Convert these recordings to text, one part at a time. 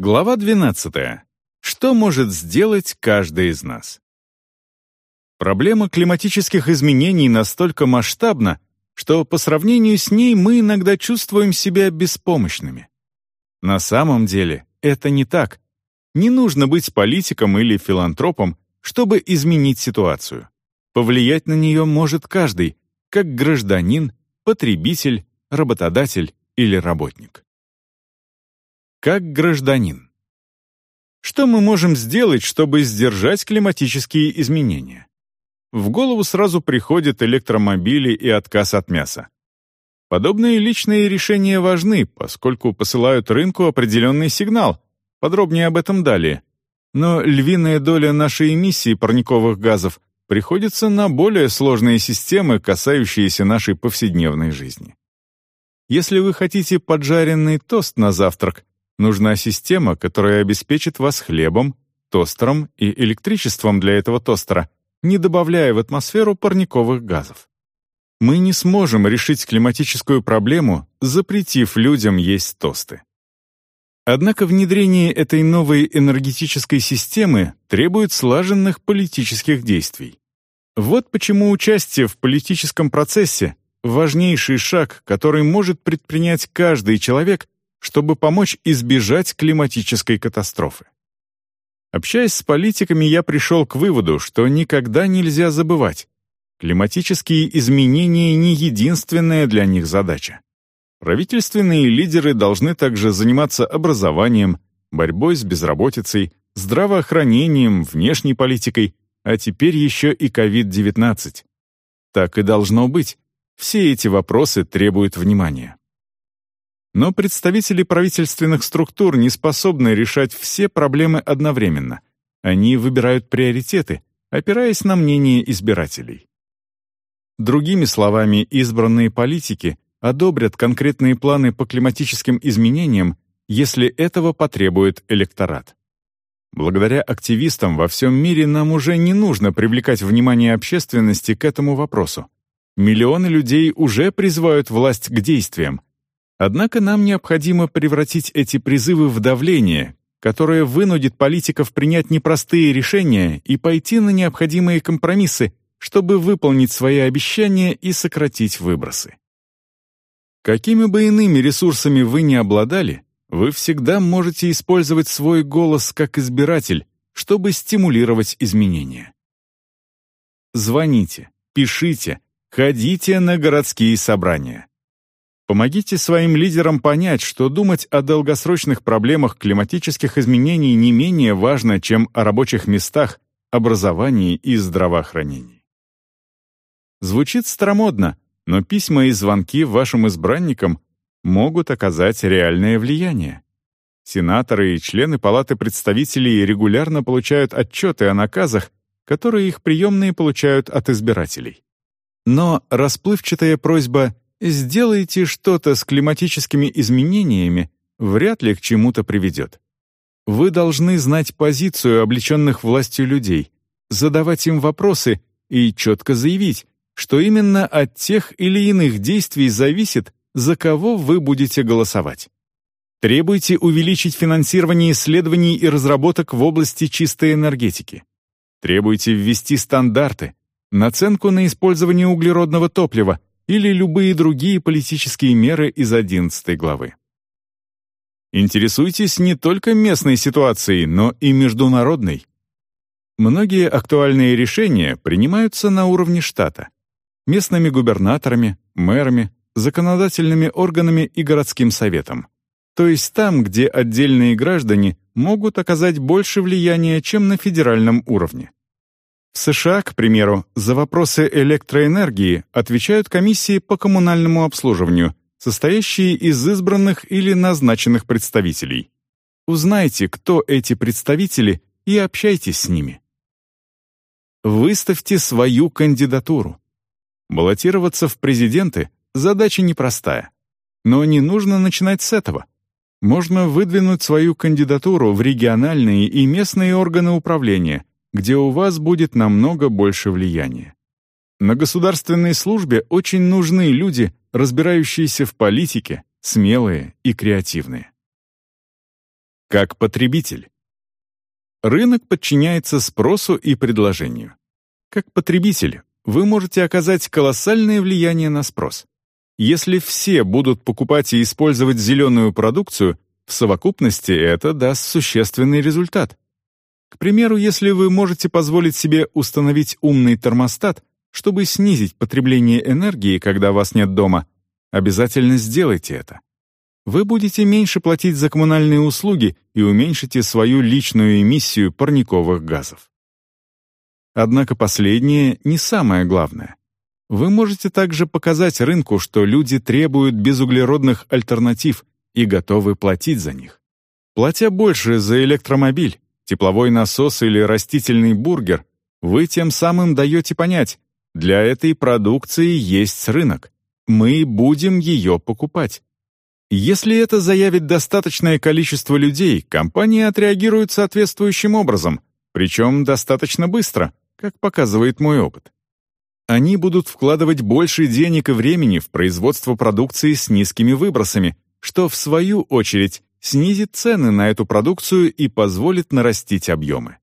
Глава 12. Что может сделать каждый из нас? Проблема климатических изменений настолько масштабна, что по сравнению с ней мы иногда чувствуем себя беспомощными. На самом деле это не так. Не нужно быть политиком или филантропом, чтобы изменить ситуацию. Повлиять на нее может каждый, как гражданин, потребитель, работодатель или работник как гражданин. Что мы можем сделать, чтобы сдержать климатические изменения? В голову сразу приходят электромобили и отказ от мяса. Подобные личные решения важны, поскольку посылают рынку определенный сигнал. Подробнее об этом далее. Но львиная доля нашей эмиссии парниковых газов приходится на более сложные системы, касающиеся нашей повседневной жизни. Если вы хотите поджаренный тост на завтрак, Нужна система, которая обеспечит вас хлебом, тостером и электричеством для этого тостера, не добавляя в атмосферу парниковых газов. Мы не сможем решить климатическую проблему, запретив людям есть тосты. Однако внедрение этой новой энергетической системы требует слаженных политических действий. Вот почему участие в политическом процессе — важнейший шаг, который может предпринять каждый человек, чтобы помочь избежать климатической катастрофы. Общаясь с политиками, я пришел к выводу, что никогда нельзя забывать. Климатические изменения не единственная для них задача. Правительственные лидеры должны также заниматься образованием, борьбой с безработицей, здравоохранением, внешней политикой, а теперь еще и COVID-19. Так и должно быть. Все эти вопросы требуют внимания. Но представители правительственных структур не способны решать все проблемы одновременно. Они выбирают приоритеты, опираясь на мнение избирателей. Другими словами, избранные политики одобрят конкретные планы по климатическим изменениям, если этого потребует электорат. Благодаря активистам во всем мире нам уже не нужно привлекать внимание общественности к этому вопросу. Миллионы людей уже призывают власть к действиям, Однако нам необходимо превратить эти призывы в давление, которое вынудит политиков принять непростые решения и пойти на необходимые компромиссы, чтобы выполнить свои обещания и сократить выбросы. Какими бы иными ресурсами вы ни обладали, вы всегда можете использовать свой голос как избиратель, чтобы стимулировать изменения. Звоните, пишите, ходите на городские собрания. Помогите своим лидерам понять, что думать о долгосрочных проблемах климатических изменений не менее важно, чем о рабочих местах, образовании и здравоохранении. Звучит старомодно, но письма и звонки вашим избранникам могут оказать реальное влияние. Сенаторы и члены Палаты представителей регулярно получают отчеты о наказах, которые их приемные получают от избирателей. Но расплывчатая просьба сделайте что-то с климатическими изменениями, вряд ли к чему-то приведет. Вы должны знать позицию облеченных властью людей, задавать им вопросы и четко заявить, что именно от тех или иных действий зависит, за кого вы будете голосовать. Требуйте увеличить финансирование исследований и разработок в области чистой энергетики. Требуйте ввести стандарты, наценку на использование углеродного топлива, или любые другие политические меры из 11 главы. Интересуйтесь не только местной ситуацией, но и международной. Многие актуальные решения принимаются на уровне штата, местными губернаторами, мэрами, законодательными органами и городским советом. То есть там, где отдельные граждане могут оказать больше влияния, чем на федеральном уровне. В США, к примеру, за вопросы электроэнергии отвечают комиссии по коммунальному обслуживанию, состоящие из избранных или назначенных представителей. Узнайте, кто эти представители, и общайтесь с ними. Выставьте свою кандидатуру. Баллотироваться в президенты — задача непростая. Но не нужно начинать с этого. Можно выдвинуть свою кандидатуру в региональные и местные органы управления, где у вас будет намного больше влияния. На государственной службе очень нужны люди, разбирающиеся в политике, смелые и креативные. Как потребитель. Рынок подчиняется спросу и предложению. Как потребитель вы можете оказать колоссальное влияние на спрос. Если все будут покупать и использовать зеленую продукцию, в совокупности это даст существенный результат. К примеру, если вы можете позволить себе установить умный термостат, чтобы снизить потребление энергии, когда вас нет дома, обязательно сделайте это. Вы будете меньше платить за коммунальные услуги и уменьшите свою личную эмиссию парниковых газов. Однако последнее не самое главное. Вы можете также показать рынку, что люди требуют безуглеродных альтернатив и готовы платить за них. Платя больше за электромобиль, тепловой насос или растительный бургер, вы тем самым даете понять, для этой продукции есть рынок. Мы будем ее покупать. Если это заявит достаточное количество людей, компания отреагирует соответствующим образом, причем достаточно быстро, как показывает мой опыт. Они будут вкладывать больше денег и времени в производство продукции с низкими выбросами, что, в свою очередь, снизит цены на эту продукцию и позволит нарастить объемы.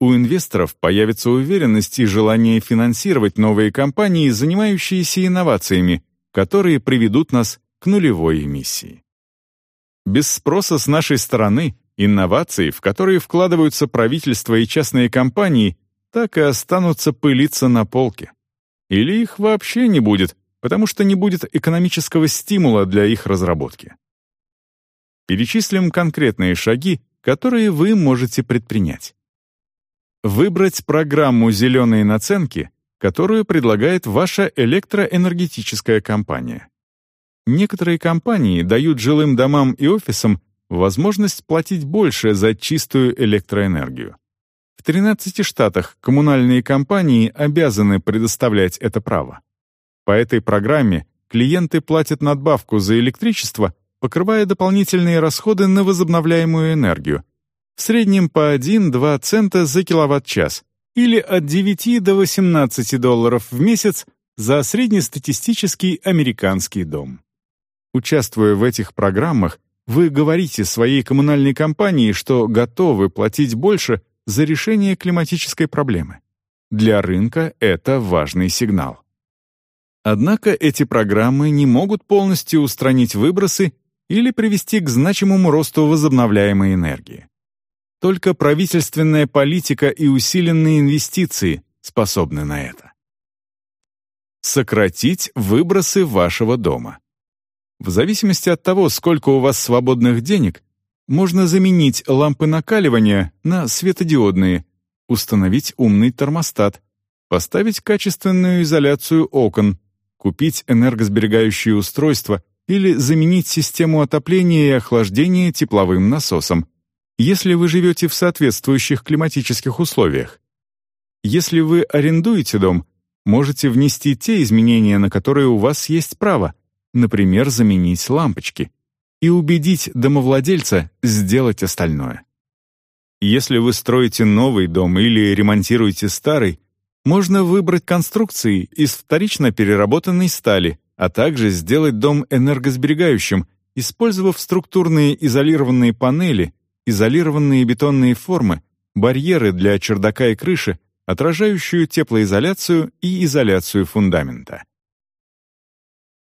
У инвесторов появится уверенность и желание финансировать новые компании, занимающиеся инновациями, которые приведут нас к нулевой эмиссии. Без спроса с нашей стороны инновации, в которые вкладываются правительства и частные компании, так и останутся пылиться на полке. Или их вообще не будет, потому что не будет экономического стимула для их разработки. Перечислим конкретные шаги, которые вы можете предпринять. Выбрать программу «Зеленые наценки», которую предлагает ваша электроэнергетическая компания. Некоторые компании дают жилым домам и офисам возможность платить больше за чистую электроэнергию. В 13 штатах коммунальные компании обязаны предоставлять это право. По этой программе клиенты платят надбавку за электричество, покрывая дополнительные расходы на возобновляемую энергию, в среднем по 1-2 цента за киловатт-час или от 9 до 18 долларов в месяц за среднестатистический американский дом. Участвуя в этих программах, вы говорите своей коммунальной компании, что готовы платить больше за решение климатической проблемы. Для рынка это важный сигнал. Однако эти программы не могут полностью устранить выбросы или привести к значимому росту возобновляемой энергии. Только правительственная политика и усиленные инвестиции способны на это. Сократить выбросы вашего дома. В зависимости от того, сколько у вас свободных денег, можно заменить лампы накаливания на светодиодные, установить умный термостат, поставить качественную изоляцию окон, купить энергосберегающие устройства или заменить систему отопления и охлаждения тепловым насосом, если вы живете в соответствующих климатических условиях. Если вы арендуете дом, можете внести те изменения, на которые у вас есть право, например, заменить лампочки, и убедить домовладельца сделать остальное. Если вы строите новый дом или ремонтируете старый, можно выбрать конструкции из вторично переработанной стали, а также сделать дом энергосберегающим, использовав структурные изолированные панели, изолированные бетонные формы, барьеры для чердака и крыши, отражающую теплоизоляцию и изоляцию фундамента.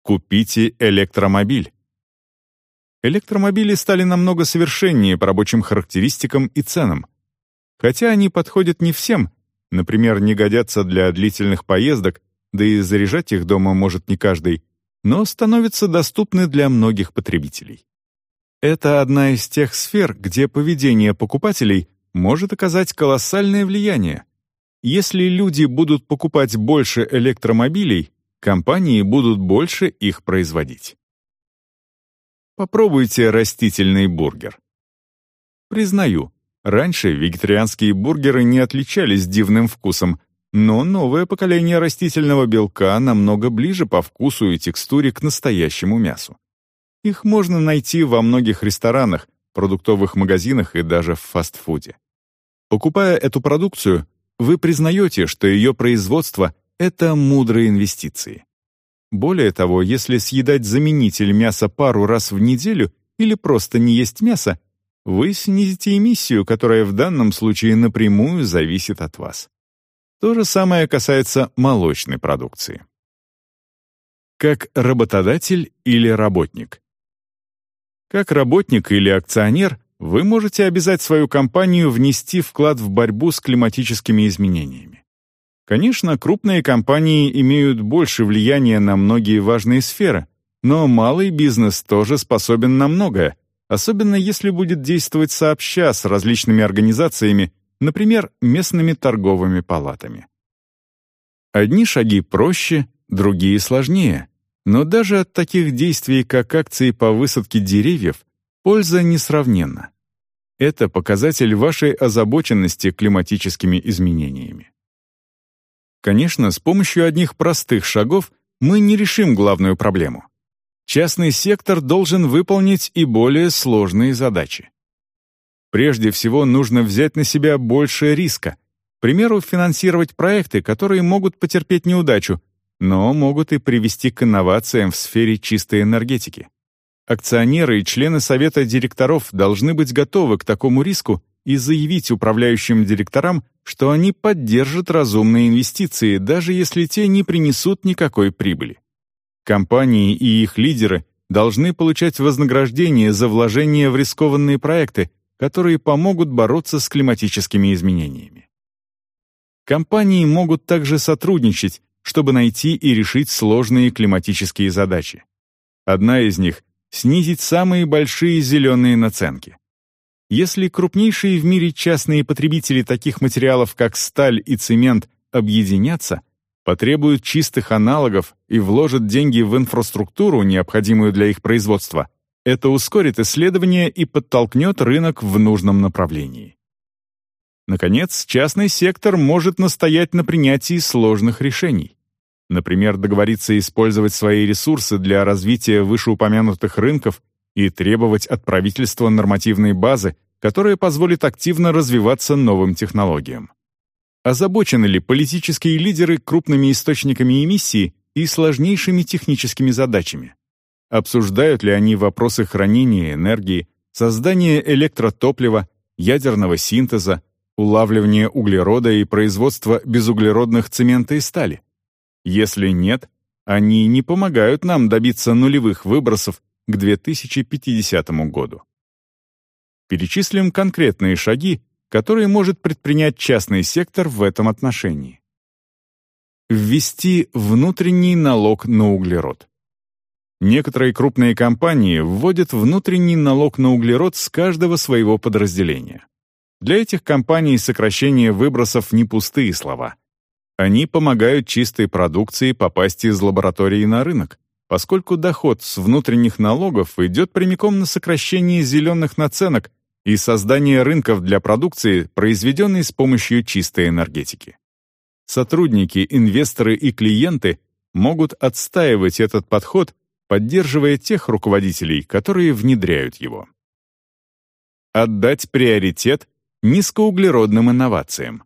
Купите электромобиль. Электромобили стали намного совершеннее по рабочим характеристикам и ценам. Хотя они подходят не всем, например, не годятся для длительных поездок, да и заряжать их дома может не каждый, но становятся доступны для многих потребителей. Это одна из тех сфер, где поведение покупателей может оказать колоссальное влияние. Если люди будут покупать больше электромобилей, компании будут больше их производить. Попробуйте растительный бургер. Признаю, раньше вегетарианские бургеры не отличались дивным вкусом, но новое поколение растительного белка намного ближе по вкусу и текстуре к настоящему мясу. Их можно найти во многих ресторанах, продуктовых магазинах и даже в фастфуде. Покупая эту продукцию, вы признаете, что ее производство это мудрые инвестиции. Более того, если съедать заменитель мяса пару раз в неделю или просто не есть мясо, вы снизите эмиссию, которая в данном случае напрямую зависит от вас. То же самое касается молочной продукции. Как работодатель или работник. Как работник или акционер вы можете обязать свою компанию внести вклад в борьбу с климатическими изменениями. Конечно, крупные компании имеют больше влияния на многие важные сферы, но малый бизнес тоже способен на многое, особенно если будет действовать сообща с различными организациями, например, местными торговыми палатами. Одни шаги проще, другие сложнее, но даже от таких действий, как акции по высадке деревьев, польза несравненна. Это показатель вашей озабоченности климатическими изменениями. Конечно, с помощью одних простых шагов мы не решим главную проблему. Частный сектор должен выполнить и более сложные задачи. Прежде всего, нужно взять на себя больше риска. К примеру, финансировать проекты, которые могут потерпеть неудачу, но могут и привести к инновациям в сфере чистой энергетики. Акционеры и члены совета директоров должны быть готовы к такому риску и заявить управляющим директорам, что они поддержат разумные инвестиции, даже если те не принесут никакой прибыли. Компании и их лидеры должны получать вознаграждение за вложение в рискованные проекты, которые помогут бороться с климатическими изменениями. Компании могут также сотрудничать, чтобы найти и решить сложные климатические задачи. Одна из них — снизить самые большие зеленые наценки. Если крупнейшие в мире частные потребители таких материалов, как сталь и цемент, объединятся — потребуют чистых аналогов и вложат деньги в инфраструктуру, необходимую для их производства, это ускорит исследования и подтолкнет рынок в нужном направлении. Наконец, частный сектор может настоять на принятии сложных решений. Например, договориться использовать свои ресурсы для развития вышеупомянутых рынков и требовать от правительства нормативной базы, которая позволит активно развиваться новым технологиям. Озабочены ли политические лидеры крупными источниками эмиссии и сложнейшими техническими задачами? Обсуждают ли они вопросы хранения энергии, создания электротоплива, ядерного синтеза, улавливания углерода и производства безуглеродных цемента и стали? Если нет, они не помогают нам добиться нулевых выбросов к 2050 году. Перечислим конкретные шаги, которые может предпринять частный сектор в этом отношении. Ввести внутренний налог на углерод. Некоторые крупные компании вводят внутренний налог на углерод с каждого своего подразделения. Для этих компаний сокращение выбросов не пустые слова. Они помогают чистой продукции попасть из лаборатории на рынок, поскольку доход с внутренних налогов идет прямиком на сокращение зеленых наценок и создание рынков для продукции, произведенной с помощью чистой энергетики. Сотрудники, инвесторы и клиенты могут отстаивать этот подход, поддерживая тех руководителей, которые внедряют его. Отдать приоритет низкоуглеродным инновациям.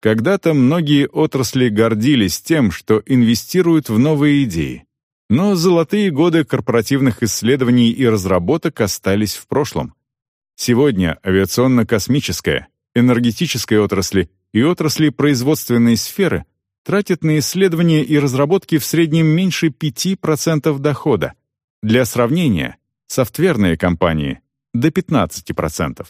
Когда-то многие отрасли гордились тем, что инвестируют в новые идеи, но золотые годы корпоративных исследований и разработок остались в прошлом. Сегодня авиационно-космическая, энергетическая отрасли и отрасли производственной сферы тратят на исследования и разработки в среднем меньше 5% дохода. Для сравнения, софтверные компании — до 15%.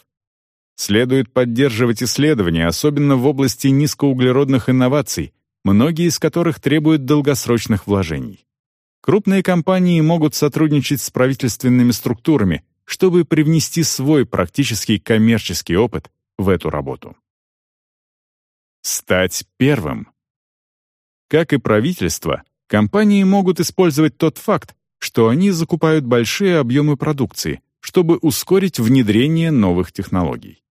Следует поддерживать исследования, особенно в области низкоуглеродных инноваций, многие из которых требуют долгосрочных вложений. Крупные компании могут сотрудничать с правительственными структурами, чтобы привнести свой практический коммерческий опыт в эту работу. Стать первым. Как и правительство, компании могут использовать тот факт, что они закупают большие объемы продукции, чтобы ускорить внедрение новых технологий.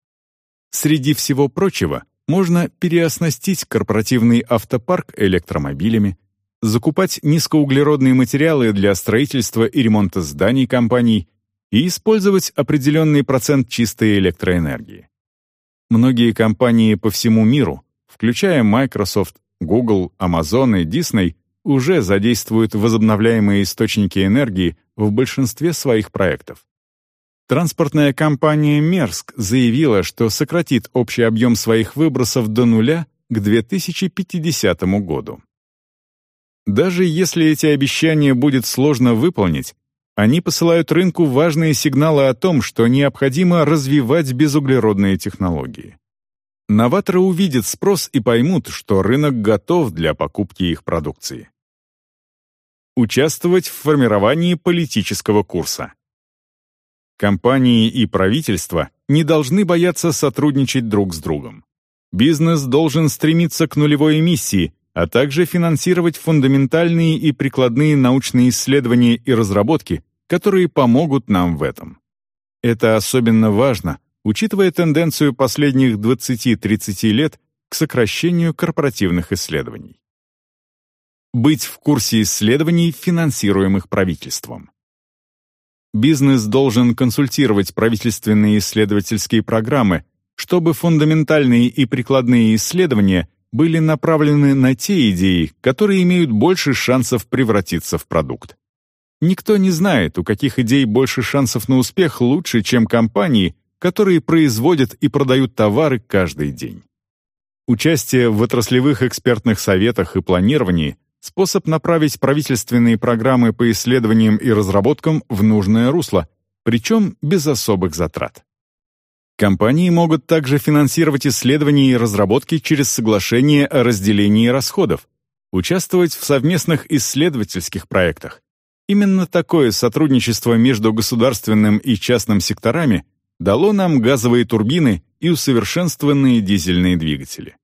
Среди всего прочего, можно переоснастить корпоративный автопарк электромобилями, закупать низкоуглеродные материалы для строительства и ремонта зданий компаний и использовать определенный процент чистой электроэнергии. Многие компании по всему миру, включая Microsoft, Google, Amazon и Disney, уже задействуют возобновляемые источники энергии в большинстве своих проектов. Транспортная компания «Мерск» заявила, что сократит общий объем своих выбросов до нуля к 2050 году. Даже если эти обещания будет сложно выполнить, они посылают рынку важные сигналы о том, что необходимо развивать безуглеродные технологии. Новаторы увидят спрос и поймут, что рынок готов для покупки их продукции. Участвовать в формировании политического курса. Компании и правительства не должны бояться сотрудничать друг с другом. Бизнес должен стремиться к нулевой эмиссии, а также финансировать фундаментальные и прикладные научные исследования и разработки, которые помогут нам в этом. Это особенно важно, учитывая тенденцию последних 20-30 лет к сокращению корпоративных исследований. Быть в курсе исследований, финансируемых правительством. Бизнес должен консультировать правительственные исследовательские программы, чтобы фундаментальные и прикладные исследования были направлены на те идеи, которые имеют больше шансов превратиться в продукт. Никто не знает, у каких идей больше шансов на успех лучше, чем компании, которые производят и продают товары каждый день. Участие в отраслевых экспертных советах и планировании способ направить правительственные программы по исследованиям и разработкам в нужное русло, причем без особых затрат. Компании могут также финансировать исследования и разработки через соглашение о разделении расходов, участвовать в совместных исследовательских проектах. Именно такое сотрудничество между государственным и частным секторами дало нам газовые турбины и усовершенствованные дизельные двигатели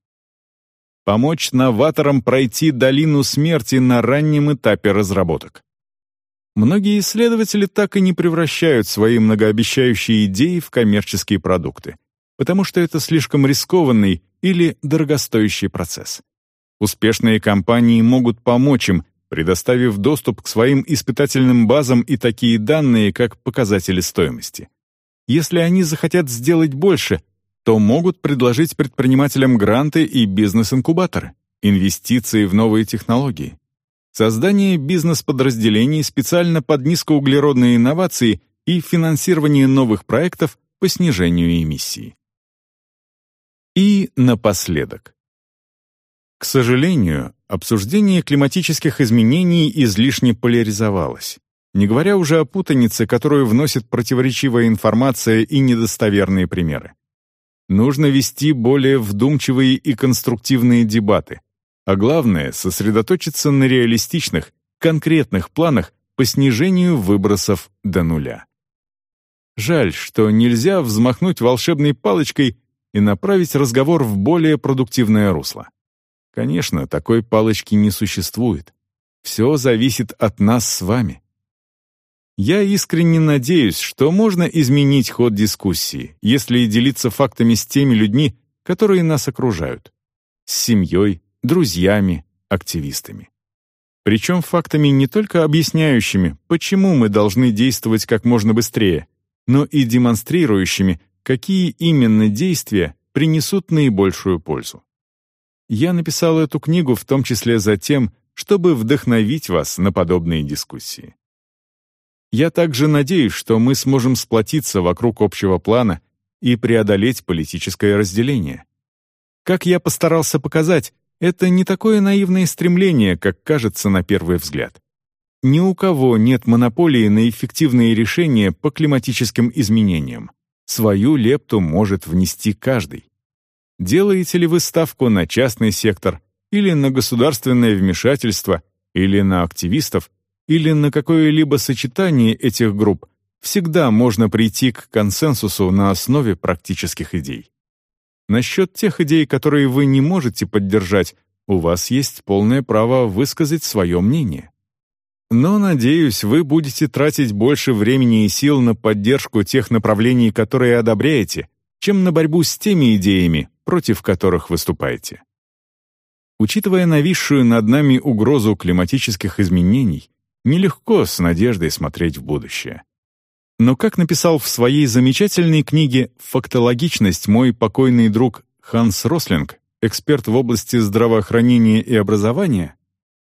помочь новаторам пройти долину смерти на раннем этапе разработок. Многие исследователи так и не превращают свои многообещающие идеи в коммерческие продукты, потому что это слишком рискованный или дорогостоящий процесс. Успешные компании могут помочь им, предоставив доступ к своим испытательным базам и такие данные, как показатели стоимости. Если они захотят сделать больше, то могут предложить предпринимателям гранты и бизнес-инкубаторы, инвестиции в новые технологии, создание бизнес-подразделений специально под низкоуглеродные инновации и финансирование новых проектов по снижению эмиссий. И напоследок. К сожалению, обсуждение климатических изменений излишне поляризовалось, не говоря уже о путанице, которую вносит противоречивая информация и недостоверные примеры. Нужно вести более вдумчивые и конструктивные дебаты, а главное — сосредоточиться на реалистичных, конкретных планах по снижению выбросов до нуля. Жаль, что нельзя взмахнуть волшебной палочкой и направить разговор в более продуктивное русло. Конечно, такой палочки не существует. Все зависит от нас с вами. Я искренне надеюсь, что можно изменить ход дискуссии, если делиться фактами с теми людьми, которые нас окружают. С семьей, друзьями, активистами. Причем фактами не только объясняющими, почему мы должны действовать как можно быстрее, но и демонстрирующими, какие именно действия принесут наибольшую пользу. Я написал эту книгу в том числе за тем, чтобы вдохновить вас на подобные дискуссии. Я также надеюсь, что мы сможем сплотиться вокруг общего плана и преодолеть политическое разделение. Как я постарался показать, это не такое наивное стремление, как кажется на первый взгляд. Ни у кого нет монополии на эффективные решения по климатическим изменениям. Свою лепту может внести каждый. Делаете ли вы ставку на частный сектор или на государственное вмешательство, или на активистов, или на какое-либо сочетание этих групп, всегда можно прийти к консенсусу на основе практических идей. Насчет тех идей, которые вы не можете поддержать, у вас есть полное право высказать свое мнение. Но, надеюсь, вы будете тратить больше времени и сил на поддержку тех направлений, которые одобряете, чем на борьбу с теми идеями, против которых выступаете. Учитывая нависшую над нами угрозу климатических изменений, Нелегко с надеждой смотреть в будущее. Но, как написал в своей замечательной книге «Фактологичность» мой покойный друг Ханс Рослинг, эксперт в области здравоохранения и образования,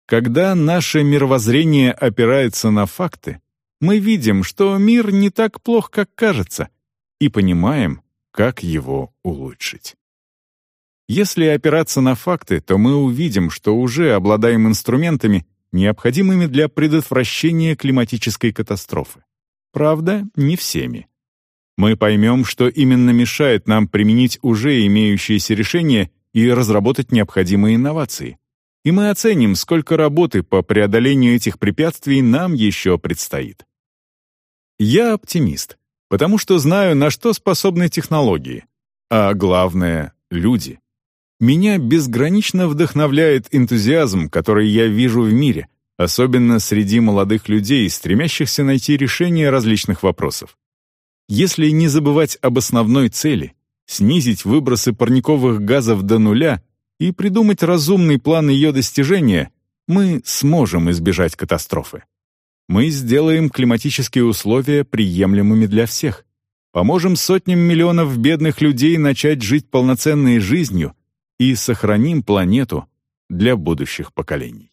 когда наше мировоззрение опирается на факты, мы видим, что мир не так плох, как кажется, и понимаем, как его улучшить. Если опираться на факты, то мы увидим, что уже обладаем инструментами, необходимыми для предотвращения климатической катастрофы. Правда, не всеми. Мы поймем, что именно мешает нам применить уже имеющиеся решения и разработать необходимые инновации. И мы оценим, сколько работы по преодолению этих препятствий нам еще предстоит. Я оптимист, потому что знаю, на что способны технологии, а главное — люди. Меня безгранично вдохновляет энтузиазм, который я вижу в мире, особенно среди молодых людей, стремящихся найти решение различных вопросов. Если не забывать об основной цели — снизить выбросы парниковых газов до нуля и придумать разумный план ее достижения, мы сможем избежать катастрофы. Мы сделаем климатические условия приемлемыми для всех, поможем сотням миллионов бедных людей начать жить полноценной жизнью — и сохраним планету для будущих поколений.